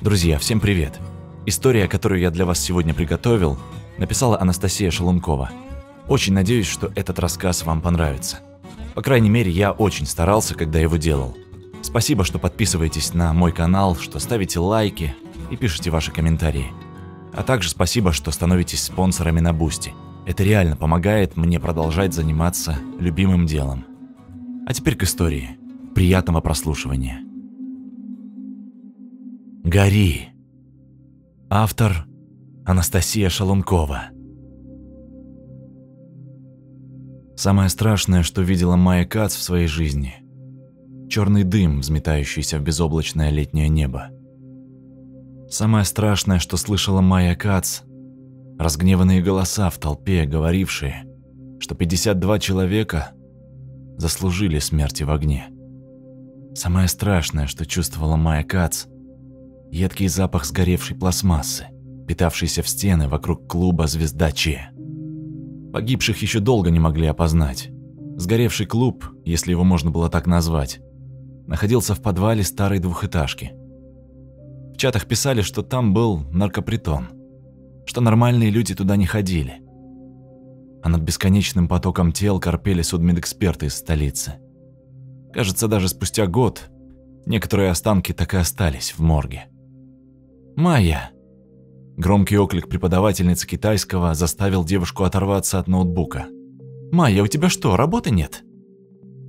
Друзья, всем привет! История, которую я для вас сегодня приготовил, написала Анастасия Шалункова. Очень надеюсь, что этот рассказ вам понравится. По крайней мере, я очень старался, когда его делал. Спасибо, что подписываетесь на мой канал, что ставите лайки и пишите ваши комментарии. А также спасибо, что становитесь спонсорами на Boosty. Это реально помогает мне продолжать заниматься любимым делом. А теперь к истории. Приятного прослушивания. Гори. Автор Анастасия Шалункова. Самое страшное, что видела Майя Кац в своей жизни – черный дым, взметающийся в безоблачное летнее небо. Самое страшное, что слышала Майя Кац – разгневанные голоса в толпе, говорившие, что 52 человека заслужили смерти в огне. Самое страшное, что чувствовала Майя Кац – едкий запах сгоревшей пластмассы, питавшийся в стены вокруг клуба «Звезда Че». Погибших еще долго не могли опознать. Сгоревший клуб, если его можно было так назвать, находился в подвале старой двухэтажки. В чатах писали, что там был наркопритон, что нормальные люди туда не ходили. А над бесконечным потоком тел корпели судмедэксперты из столицы. Кажется, даже спустя год некоторые останки так и остались в морге. «Майя!» Громкий оклик преподавательницы китайского заставил девушку оторваться от ноутбука. «Майя, у тебя что, работы нет?»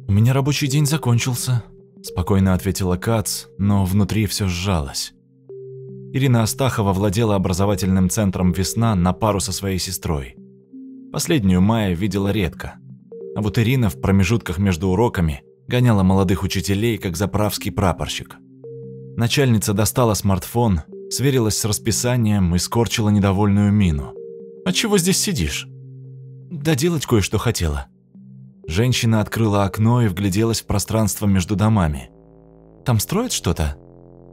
«У меня рабочий день закончился», – спокойно ответила Кац, но внутри все сжалось. Ирина Астахова владела образовательным центром «Весна» на пару со своей сестрой. Последнюю Майя видела редко. А вот Ирина в промежутках между уроками гоняла молодых учителей, как заправский прапорщик. Начальница достала смартфон сверилась с расписанием и скорчила недовольную мину. «А чего здесь сидишь?» «Да делать кое-что хотела». Женщина открыла окно и вгляделась в пространство между домами. «Там строят что-то?»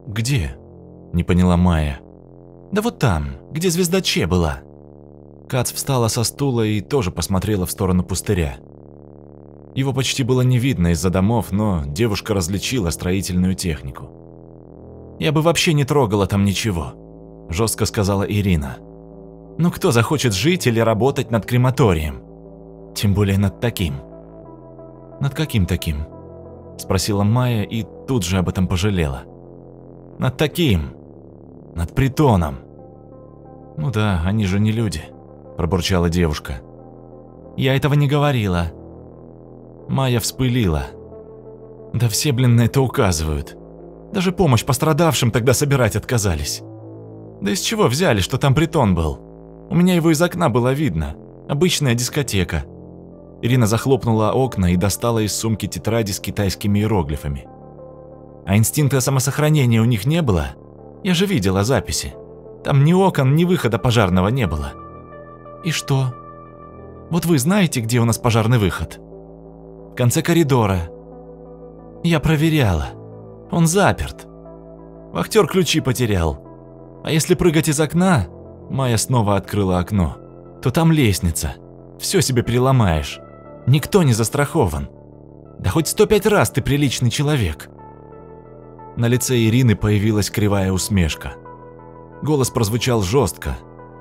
«Где?» – не поняла Майя. «Да вот там, где звезда Че была». Кац встала со стула и тоже посмотрела в сторону пустыря. Его почти было не видно из-за домов, но девушка различила строительную технику. Я бы вообще не трогала там ничего», – жестко сказала Ирина. «Ну кто захочет жить или работать над крематорием? Тем более над таким». «Над каким таким?» – спросила Майя и тут же об этом пожалела. «Над таким. Над притоном». «Ну да, они же не люди», – пробурчала девушка. «Я этого не говорила». Майя вспылила. «Да все, блин, на это указывают». Даже помощь пострадавшим тогда собирать отказались. Да из чего взяли, что там притон был? У меня его из окна было видно. Обычная дискотека. Ирина захлопнула окна и достала из сумки тетради с китайскими иероглифами. А инстинкта самосохранения у них не было? Я же видела записи. Там ни окон, ни выхода пожарного не было. И что? Вот вы знаете, где у нас пожарный выход? В конце коридора. Я проверяла. Он заперт. Вахтер ключи потерял. А если прыгать из окна, Майя снова открыла окно, то там лестница. Все себе переломаешь. Никто не застрахован. Да хоть 105 раз ты приличный человек. На лице Ирины появилась кривая усмешка. Голос прозвучал жестко,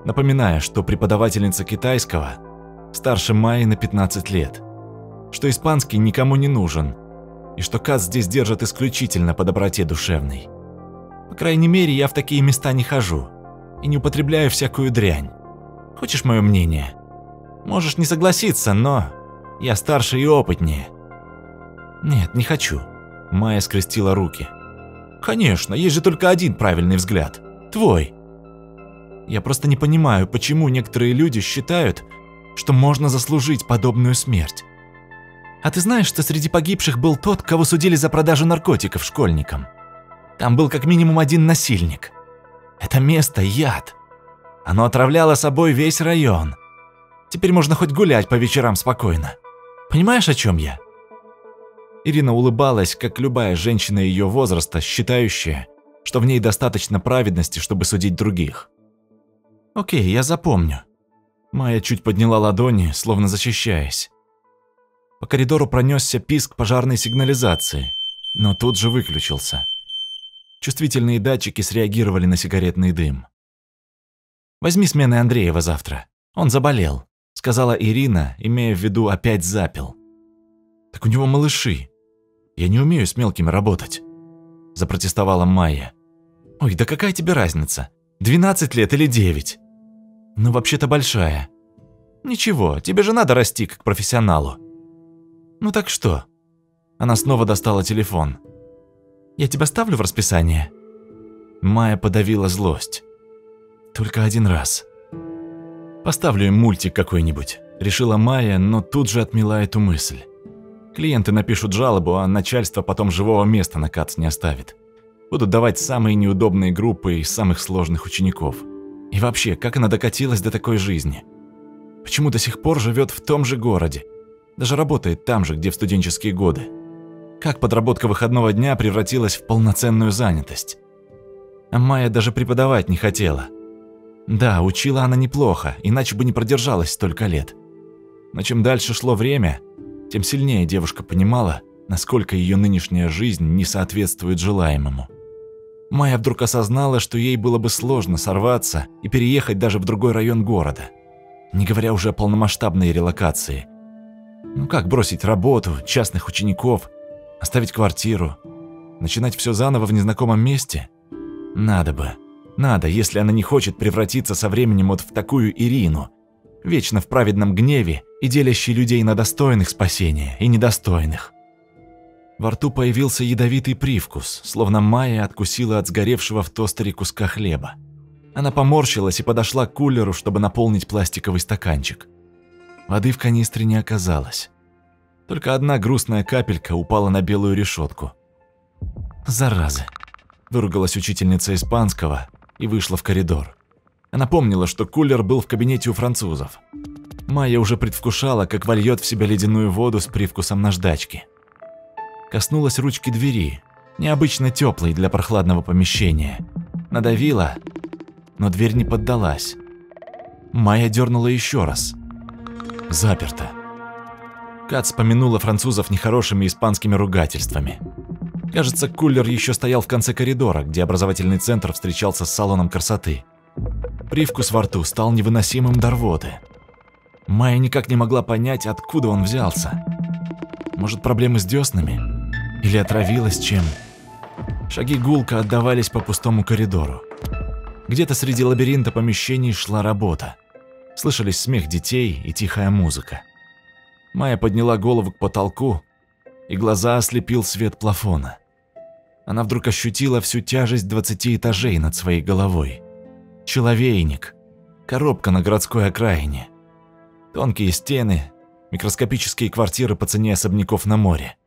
напоминая, что преподавательница китайского старше Майи на 15 лет, что испанский никому не нужен – и что Кац здесь держат исключительно по доброте душевной. По крайней мере, я в такие места не хожу и не употребляю всякую дрянь. Хочешь мое мнение? Можешь не согласиться, но я старше и опытнее. Нет, не хочу. Майя скрестила руки. Конечно, есть же только один правильный взгляд. Твой. Я просто не понимаю, почему некоторые люди считают, что можно заслужить подобную смерть. А ты знаешь, что среди погибших был тот, кого судили за продажу наркотиков школьникам? Там был как минимум один насильник. Это место – яд. Оно отравляло собой весь район. Теперь можно хоть гулять по вечерам спокойно. Понимаешь, о чем я? Ирина улыбалась, как любая женщина ее возраста, считающая, что в ней достаточно праведности, чтобы судить других. «Окей, я запомню». Майя чуть подняла ладони, словно защищаясь. По коридору пронесся писк пожарной сигнализации, но тут же выключился. Чувствительные датчики среагировали на сигаретный дым. «Возьми смены Андреева завтра. Он заболел», — сказала Ирина, имея в виду опять запил. «Так у него малыши. Я не умею с мелкими работать», — запротестовала Майя. «Ой, да какая тебе разница? 12 лет или 9?» «Ну, вообще-то большая». «Ничего, тебе же надо расти как профессионалу». «Ну так что?» Она снова достала телефон. «Я тебя ставлю в расписание?» Майя подавила злость. «Только один раз». «Поставлю им мультик какой-нибудь», – решила Майя, но тут же отмела эту мысль. Клиенты напишут жалобу, а начальство потом живого места на КАЦ не оставит. Будут давать самые неудобные группы из самых сложных учеников. И вообще, как она докатилась до такой жизни? Почему до сих пор живет в том же городе? Даже работает там же, где в студенческие годы. Как подработка выходного дня превратилась в полноценную занятость? А Майя даже преподавать не хотела. Да, учила она неплохо, иначе бы не продержалась столько лет. Но чем дальше шло время, тем сильнее девушка понимала, насколько ее нынешняя жизнь не соответствует желаемому. Майя вдруг осознала, что ей было бы сложно сорваться и переехать даже в другой район города, не говоря уже о полномасштабной релокации. Ну как бросить работу, частных учеников, оставить квартиру, начинать все заново в незнакомом месте? Надо бы. Надо, если она не хочет превратиться со временем вот в такую Ирину, вечно в праведном гневе и делящей людей на достойных спасения и недостойных. Во рту появился ядовитый привкус, словно Майя откусила от сгоревшего в тостере куска хлеба. Она поморщилась и подошла к кулеру, чтобы наполнить пластиковый стаканчик. Воды в канистре не оказалось. Только одна грустная капелька упала на белую решетку. «Заразы!» – выругалась учительница испанского и вышла в коридор. Она помнила, что кулер был в кабинете у французов. Майя уже предвкушала, как вольет в себя ледяную воду с привкусом наждачки коснулась ручки двери, необычно теплой для прохладного помещения. Надавила, но дверь не поддалась. Майя дернула еще раз. Заперто. Кат вспомянула французов нехорошими испанскими ругательствами. Кажется, кулер еще стоял в конце коридора, где образовательный центр встречался с салоном красоты. Привкус во рту стал невыносимым до рвоты. Майя никак не могла понять, откуда он взялся. Может, проблемы с деснами? Или отравилась чем? Шаги гулко отдавались по пустому коридору. Где-то среди лабиринта помещений шла работа. Слышались смех детей и тихая музыка. Майя подняла голову к потолку, и глаза ослепил свет плафона. Она вдруг ощутила всю тяжесть двадцати этажей над своей головой. Человейник. Коробка на городской окраине. Тонкие стены, микроскопические квартиры по цене особняков на море.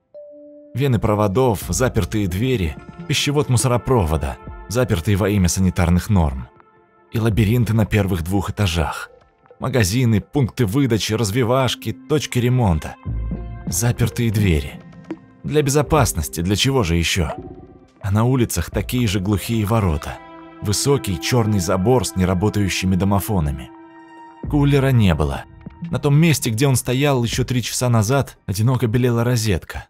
Вены проводов, запертые двери, пищевод мусоропровода, запертые во имя санитарных норм. И лабиринты на первых двух этажах. Магазины, пункты выдачи, развивашки, точки ремонта. Запертые двери. Для безопасности, для чего же еще? А на улицах такие же глухие ворота. Высокий черный забор с неработающими домофонами. Кулера не было. На том месте, где он стоял еще три часа назад, одиноко белела розетка.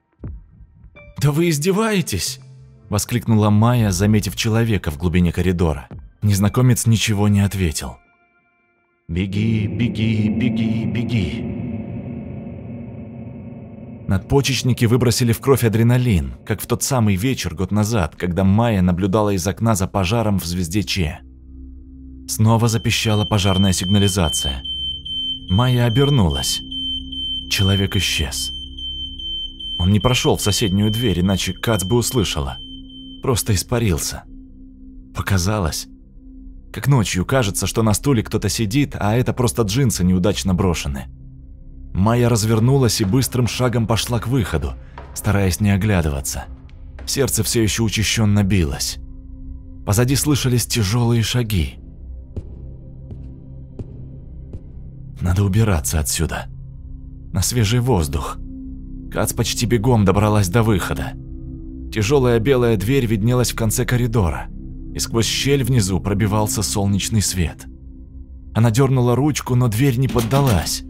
«Да вы издеваетесь!» – воскликнула Майя, заметив человека в глубине коридора. Незнакомец ничего не ответил. «Беги, беги, беги, беги!» Надпочечники выбросили в кровь адреналин, как в тот самый вечер год назад, когда Майя наблюдала из окна за пожаром в звезде Че. Снова запищала пожарная сигнализация. Майя обернулась. Человек исчез. Он не прошел в соседнюю дверь, иначе Кац бы услышала. Просто испарился. Показалось. Как ночью кажется, что на стуле кто-то сидит, а это просто джинсы неудачно брошены. Майя развернулась и быстрым шагом пошла к выходу, стараясь не оглядываться. Сердце все еще учащенно билось. Позади слышались тяжелые шаги. Надо убираться отсюда. На свежий воздух. Кац почти бегом добралась до выхода. Тяжелая белая дверь виднелась в конце коридора, и сквозь щель внизу пробивался солнечный свет. Она дернула ручку, но дверь не поддалась.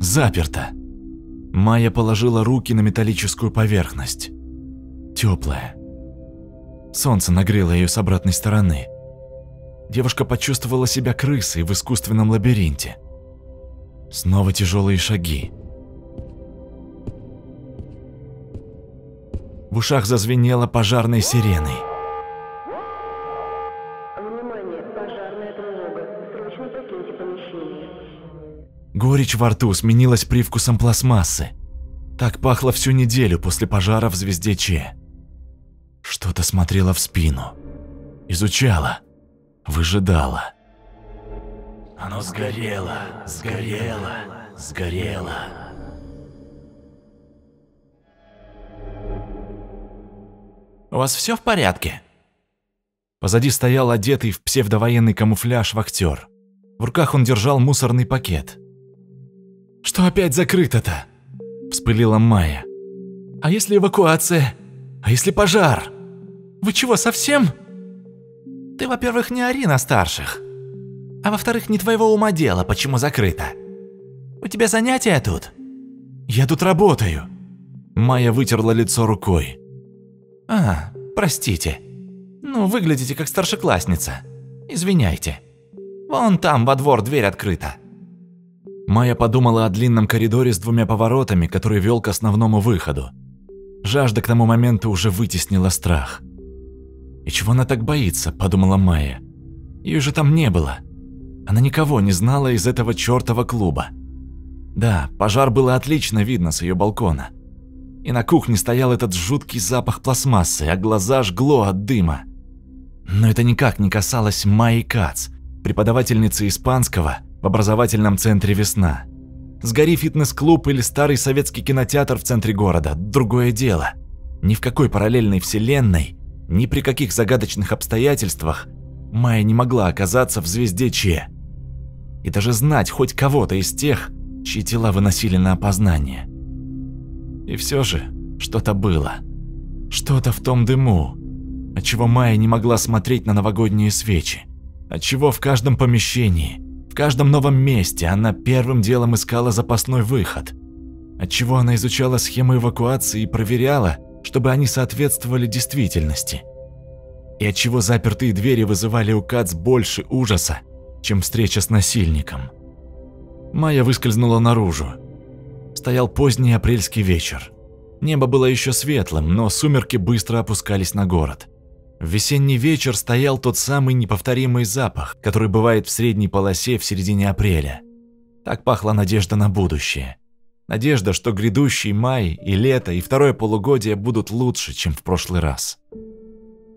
Заперта. Майя положила руки на металлическую поверхность. Теплая. Солнце нагрело ее с обратной стороны. Девушка почувствовала себя крысой в искусственном лабиринте. Снова тяжелые шаги. В ушах зазвенело пожарной сиреной. Пожарная тревога. Срочно покиньте помещение. Горечь во рту сменилась привкусом пластмассы. Так пахло всю неделю после пожара в «Звезде Че». Что-то смотрело в спину. Изучало. Выжидало. Оно сгорело, сгорело, сгорело. «У вас все в порядке?» Позади стоял одетый в псевдовоенный камуфляж вахтер. В руках он держал мусорный пакет. «Что опять закрыто-то?» – вспылила Майя. «А если эвакуация? А если пожар? Вы чего, совсем?» «Ты, во-первых, не ори на старших. А во-вторых, не твоего ума дело, почему закрыто. У тебя занятия тут?» «Я тут работаю». Майя вытерла лицо рукой. «А, простите. Ну, выглядите как старшеклассница. Извиняйте. Вон там во двор дверь открыта». Майя подумала о длинном коридоре с двумя поворотами, который вел к основному выходу. Жажда к тому моменту уже вытеснила страх. «И чего она так боится?» – подумала Майя. Ее же там не было. Она никого не знала из этого чертова клуба. Да, пожар было отлично видно с ее балкона. И на кухне стоял этот жуткий запах пластмассы, а глаза жгло от дыма. Но это никак не касалось Майи Кац, преподавательницы испанского в образовательном центре «Весна». Сгори фитнес-клуб или старый советский кинотеатр в центре города – другое дело. Ни в какой параллельной вселенной, ни при каких загадочных обстоятельствах Майя не могла оказаться в звезде Че. И даже знать хоть кого-то из тех, чьи тела выносили на опознание. И все же что-то было. Что-то в том дыму, отчего Майя не могла смотреть на новогодние свечи. Отчего в каждом помещении, в каждом новом месте она первым делом искала запасной выход. Отчего она изучала схемы эвакуации и проверяла, чтобы они соответствовали действительности. И отчего запертые двери вызывали у Кац больше ужаса, чем встреча с насильником. Майя выскользнула наружу, Стоял поздний апрельский вечер. Небо было еще светлым, но сумерки быстро опускались на город. В весенний вечер стоял тот самый неповторимый запах, который бывает в средней полосе в середине апреля. Так пахла надежда на будущее. Надежда, что грядущий май и лето и второе полугодие будут лучше, чем в прошлый раз.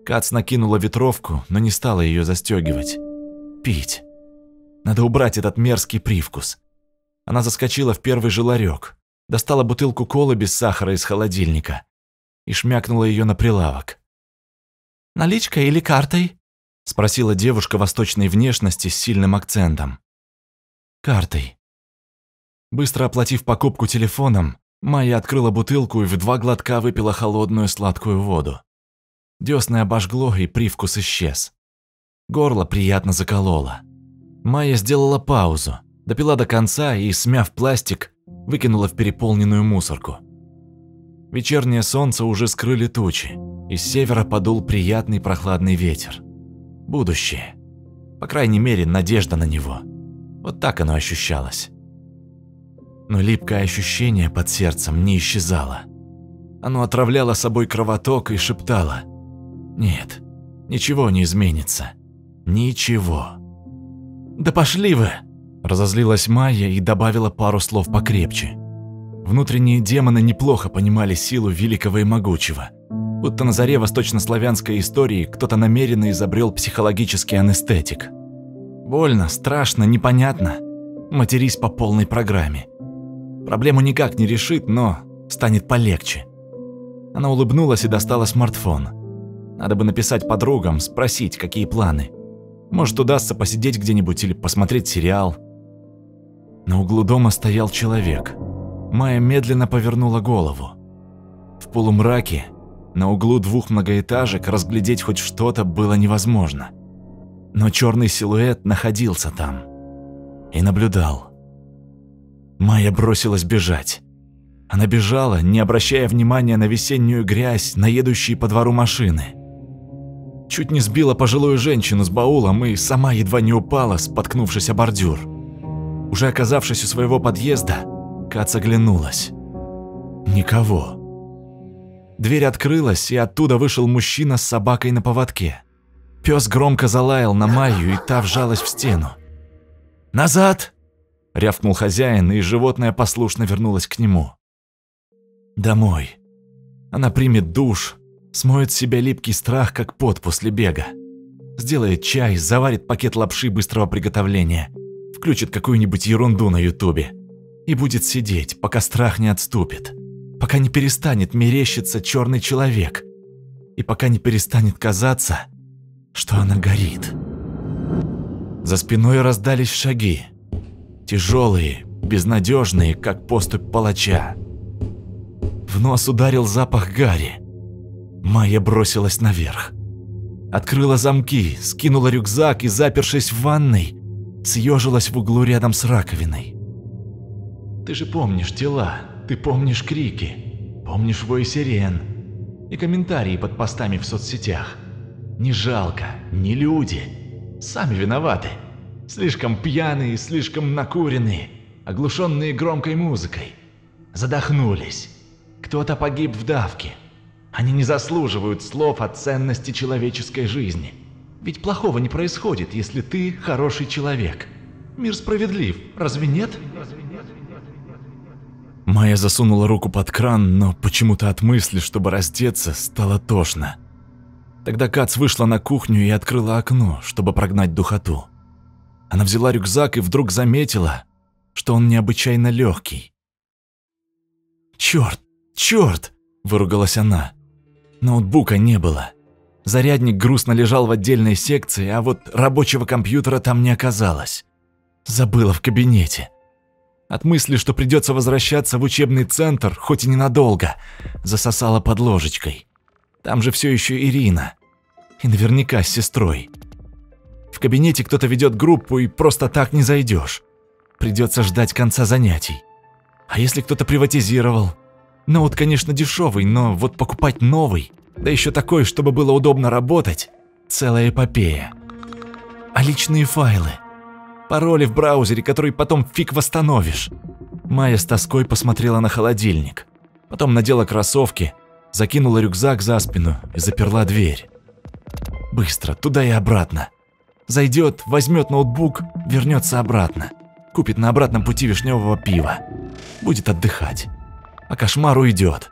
Кац накинула ветровку, но не стала ее застегивать. Пить. Надо убрать этот мерзкий привкус. Она заскочила в первый же ларек, достала бутылку колы без сахара из холодильника и шмякнула ее на прилавок. «Наличкой или картой?» – спросила девушка восточной внешности с сильным акцентом. «Картой». Быстро оплатив покупку телефоном, Майя открыла бутылку и в два глотка выпила холодную сладкую воду. Дёсны обожгло, и привкус исчез. Горло приятно закололо. Майя сделала паузу, допила до конца и, смяв пластик, выкинула в переполненную мусорку. Вечернее солнце уже скрыли тучи, из севера подул приятный прохладный ветер. Будущее. По крайней мере, надежда на него. Вот так оно ощущалось. Но липкое ощущение под сердцем не исчезало. Оно отравляло собой кровоток и шептало «Нет, ничего не изменится. Ничего». «Да пошли вы!» Разозлилась Майя и добавила пару слов покрепче. Внутренние демоны неплохо понимали силу великого и могучего. Будто на заре восточнославянской истории кто-то намеренно изобрел психологический анестетик. Больно, страшно, непонятно. Матерись по полной программе. Проблему никак не решит, но станет полегче. Она улыбнулась и достала смартфон. Надо бы написать подругам, спросить, какие планы. Может, удастся посидеть где-нибудь или посмотреть сериал. На углу дома стоял человек. Майя медленно повернула голову. В полумраке на углу двух многоэтажек разглядеть хоть что-то было невозможно. Но черный силуэт находился там и наблюдал. Майя бросилась бежать. Она бежала, не обращая внимания на весеннюю грязь, на едущие по двору машины. Чуть не сбила пожилую женщину с баулом и сама едва не упала, споткнувшись о бордюр. Уже оказавшись у своего подъезда, Кац оглянулась. Никого. Дверь открылась, и оттуда вышел мужчина с собакой на поводке. Пес громко залаял на Майю, и та вжалась в стену. «Назад!» – рявкнул хозяин, и животное послушно вернулось к нему. «Домой. Она примет душ, смоет с себя липкий страх, как пот после бега. Сделает чай, заварит пакет лапши быстрого приготовления, включит какую-нибудь ерунду на ютубе и будет сидеть, пока страх не отступит, пока не перестанет мерещиться черный человек и пока не перестанет казаться, что она горит. За спиной раздались шаги. Тяжелые, безнадежные, как поступь палача. В нос ударил запах гари. Майя бросилась наверх. Открыла замки, скинула рюкзак и, запершись в ванной, съежилась в углу рядом с раковиной. Ты же помнишь тела, ты помнишь крики, помнишь вой сирен и комментарии под постами в соцсетях. Не жалко, не люди. Сами виноваты. Слишком пьяные, слишком накуренные, оглушенные громкой музыкой. Задохнулись. Кто-то погиб в давке. Они не заслуживают слов о ценности человеческой жизни. Ведь плохого не происходит, если ты хороший человек. Мир справедлив, разве нет? Майя засунула руку под кран, но почему-то от мысли, чтобы раздеться, стало тошно. Тогда Кац вышла на кухню и открыла окно, чтобы прогнать духоту. Она взяла рюкзак и вдруг заметила, что он необычайно легкий. «Черт, черт!» – выругалась она. Ноутбука не было. Зарядник грустно лежал в отдельной секции, а вот рабочего компьютера там не оказалось. Забыла в кабинете. От мысли, что придется возвращаться в учебный центр, хоть и ненадолго, засосала под ложечкой. Там же все еще Ирина. И наверняка с сестрой. В кабинете кто-то ведет группу, и просто так не зайдешь. Придется ждать конца занятий. А если кто-то приватизировал? Ноут, конечно, дешевый, но вот покупать новый, да еще такой, чтобы было удобно работать, целая эпопея. А личные файлы? Пароли в браузере, который потом фиг восстановишь. Майя с тоской посмотрела на холодильник. Потом надела кроссовки, закинула рюкзак за спину и заперла дверь. Быстро, туда и обратно. Зайдет, возьмет ноутбук, вернется обратно. Купит на обратном пути вишневого пива. Будет отдыхать. А кошмар уйдет.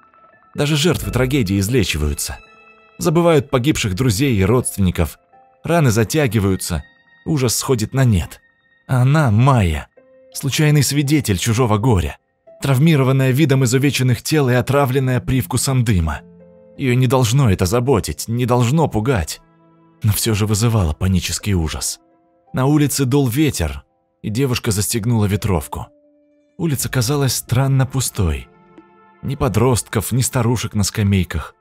Даже жертвы трагедии излечиваются. Забывают погибших друзей и родственников. Раны затягиваются. Ужас сходит на нет. Она, Майя, случайный свидетель чужого горя травмированная видом изувеченных тел и отравленная привкусом дыма. Ее не должно это заботить, не должно пугать, но все же вызывало панический ужас. На улице дул ветер, и девушка застегнула ветровку. Улица казалась странно пустой. Ни подростков, ни старушек на скамейках,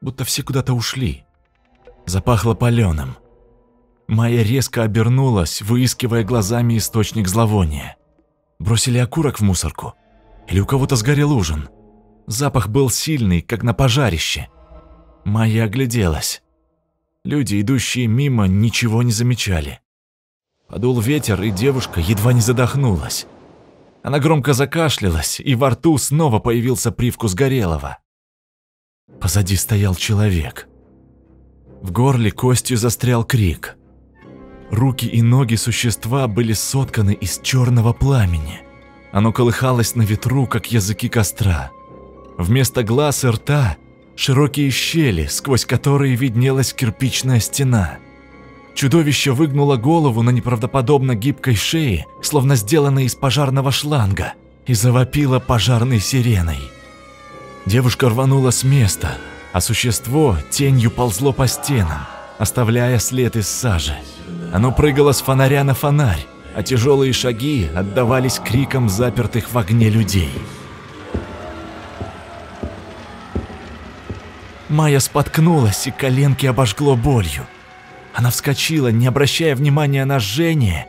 будто все куда-то ушли. Запахло паленым. Майя резко обернулась, выискивая глазами источник зловония. Бросили окурок в мусорку. Или у кого-то сгорел ужин. Запах был сильный, как на пожарище. Майя огляделась. Люди, идущие мимо, ничего не замечали. Подул ветер, и девушка едва не задохнулась. Она громко закашлялась, и во рту снова появился привкус горелого. Позади стоял человек. В горле костью застрял крик. Руки и ноги существа были сотканы из черного пламени. Оно колыхалось на ветру, как языки костра. Вместо глаз и рта – широкие щели, сквозь которые виднелась кирпичная стена. Чудовище выгнуло голову на неправдоподобно гибкой шее, словно сделанной из пожарного шланга, и завопило пожарной сиреной. Девушка рванула с места, а существо тенью ползло по стенам, оставляя след из сажи. Оно прыгало с фонаря на фонарь, а тяжелые шаги отдавались криком запертых в огне людей. Майя споткнулась, и коленки обожгло болью. Она вскочила, не обращая внимания на жжение,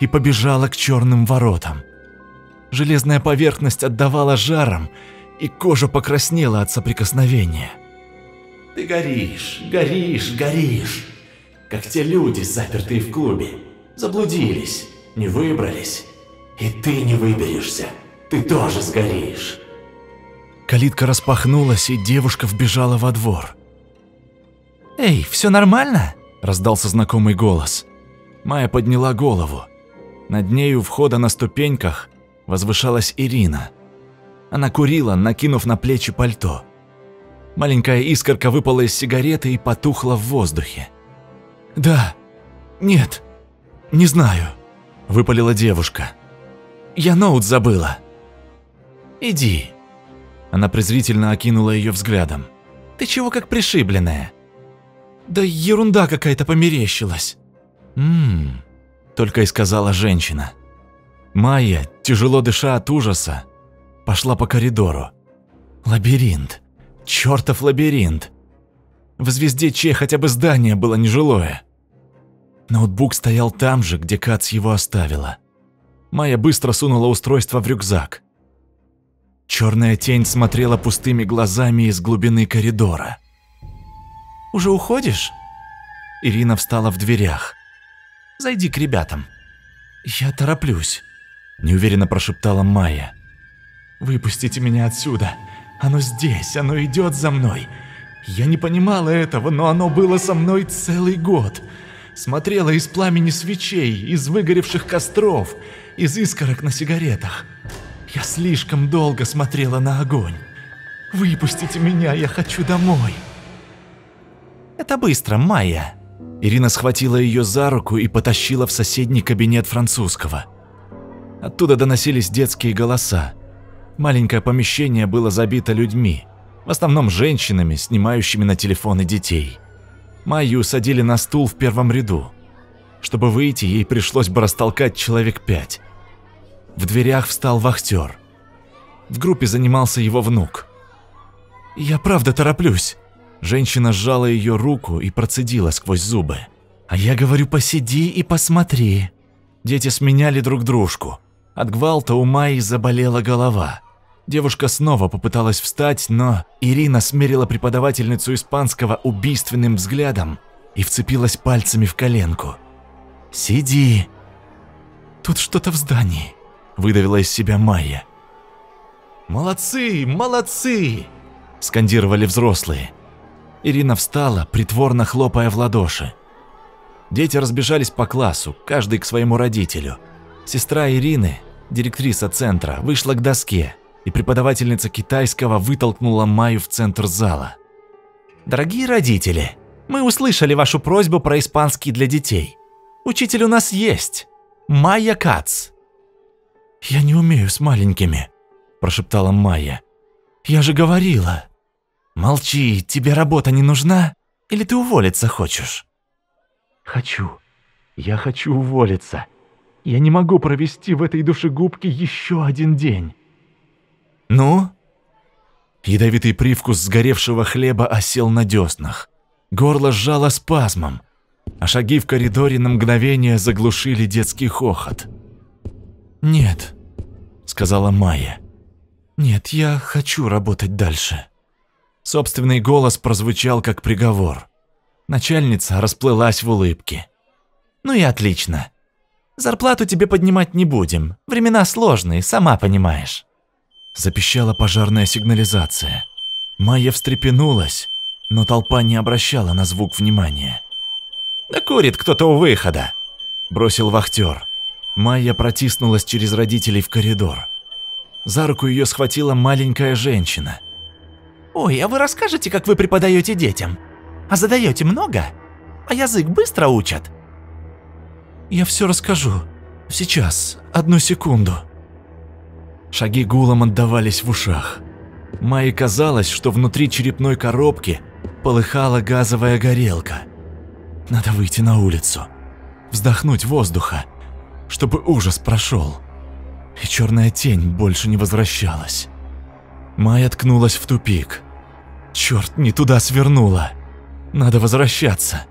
и побежала к черным воротам. Железная поверхность отдавала жаром, и кожа покраснела от соприкосновения. «Ты горишь, горишь, горишь! Как те люди, запертые в клубе. Заблудились, не выбрались. И ты не выберешься, ты тоже сгоришь. Калитка распахнулась, и девушка вбежала во двор. «Эй, все нормально?» – раздался знакомый голос. Майя подняла голову. Над нею у входа на ступеньках возвышалась Ирина. Она курила, накинув на плечи пальто. Маленькая искорка выпала из сигареты и потухла в воздухе. «Да, нет, не знаю», – выпалила девушка. «Я ноут забыла». «Иди». Она презрительно окинула ее взглядом. «Ты чего как пришибленная?» «Да ерунда какая-то померещилась». «Ммм», – только и сказала женщина. Майя, тяжело дыша от ужаса, пошла по коридору. Лабиринт. Чёртов лабиринт. В звезде Че хотя бы здание было нежилое. Ноутбук стоял там же, где Кац его оставила. Майя быстро сунула устройство в рюкзак. Черная тень смотрела пустыми глазами из глубины коридора. «Уже уходишь?» Ирина встала в дверях. «Зайди к ребятам». «Я тороплюсь», – неуверенно прошептала Майя. Выпустите меня отсюда. Оно здесь, оно идет за мной. Я не понимала этого, но оно было со мной целый год. Смотрела из пламени свечей, из выгоревших костров, из искорок на сигаретах. Я слишком долго смотрела на огонь. Выпустите меня, я хочу домой. Это быстро, Майя. Ирина схватила ее за руку и потащила в соседний кабинет французского. Оттуда доносились детские голоса. Маленькое помещение было забито людьми, в основном женщинами, снимающими на телефоны детей. Майю садили на стул в первом ряду. Чтобы выйти, ей пришлось бы растолкать человек пять. В дверях встал вахтер. В группе занимался его внук. «Я правда тороплюсь». Женщина сжала ее руку и процедила сквозь зубы. «А я говорю, посиди и посмотри». Дети сменяли друг дружку. От гвалта у Майи заболела голова. Девушка снова попыталась встать, но Ирина смерила преподавательницу испанского убийственным взглядом и вцепилась пальцами в коленку. «Сиди!» «Тут что-то в здании», – выдавила из себя Майя. «Молодцы, молодцы!» – скандировали взрослые. Ирина встала, притворно хлопая в ладоши. Дети разбежались по классу, каждый к своему родителю. Сестра Ирины, директриса центра, вышла к доске, и преподавательница китайского вытолкнула Майю в центр зала. «Дорогие родители, мы услышали вашу просьбу про испанский для детей. Учитель у нас есть. Майя Кац». «Я не умею с маленькими», – прошептала Майя. «Я же говорила». «Молчи, тебе работа не нужна? Или ты уволиться хочешь?» «Хочу. Я хочу уволиться. Я не могу провести в этой душегубке еще один день. «Ну?» Ядовитый привкус сгоревшего хлеба осел на деснах. Горло сжало спазмом, а шаги в коридоре на мгновение заглушили детский хохот. «Нет», — сказала Майя. «Нет, я хочу работать дальше». Собственный голос прозвучал как приговор. Начальница расплылась в улыбке. «Ну и отлично. Зарплату тебе поднимать не будем. Времена сложные, сама понимаешь». Запищала пожарная сигнализация. Майя встрепенулась, но толпа не обращала на звук внимания. «Да курит кто-то у выхода!» – бросил вахтер. Майя протиснулась через родителей в коридор. За руку ее схватила маленькая женщина. «Ой, а вы расскажете, как вы преподаете детям? А задаете много? А язык быстро учат?» «Я все расскажу. Сейчас, одну секунду», Шаги гулом отдавались в ушах. Майе казалось, что внутри черепной коробки полыхала газовая горелка. Надо выйти на улицу, вздохнуть воздуха, чтобы ужас прошел. И черная тень больше не возвращалась. Майя ткнулась в тупик. Черт, не туда свернула. Надо возвращаться.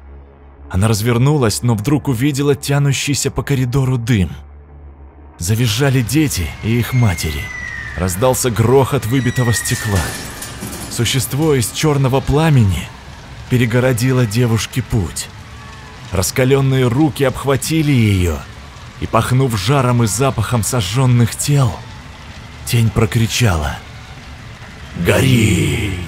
Она развернулась, но вдруг увидела тянущийся по коридору дым – Завизжали дети и их матери. Раздался грохот выбитого стекла. Существо из черного пламени перегородило девушке путь. Раскаленные руки обхватили ее, и, пахнув жаром и запахом сожженных тел, тень прокричала. Гори!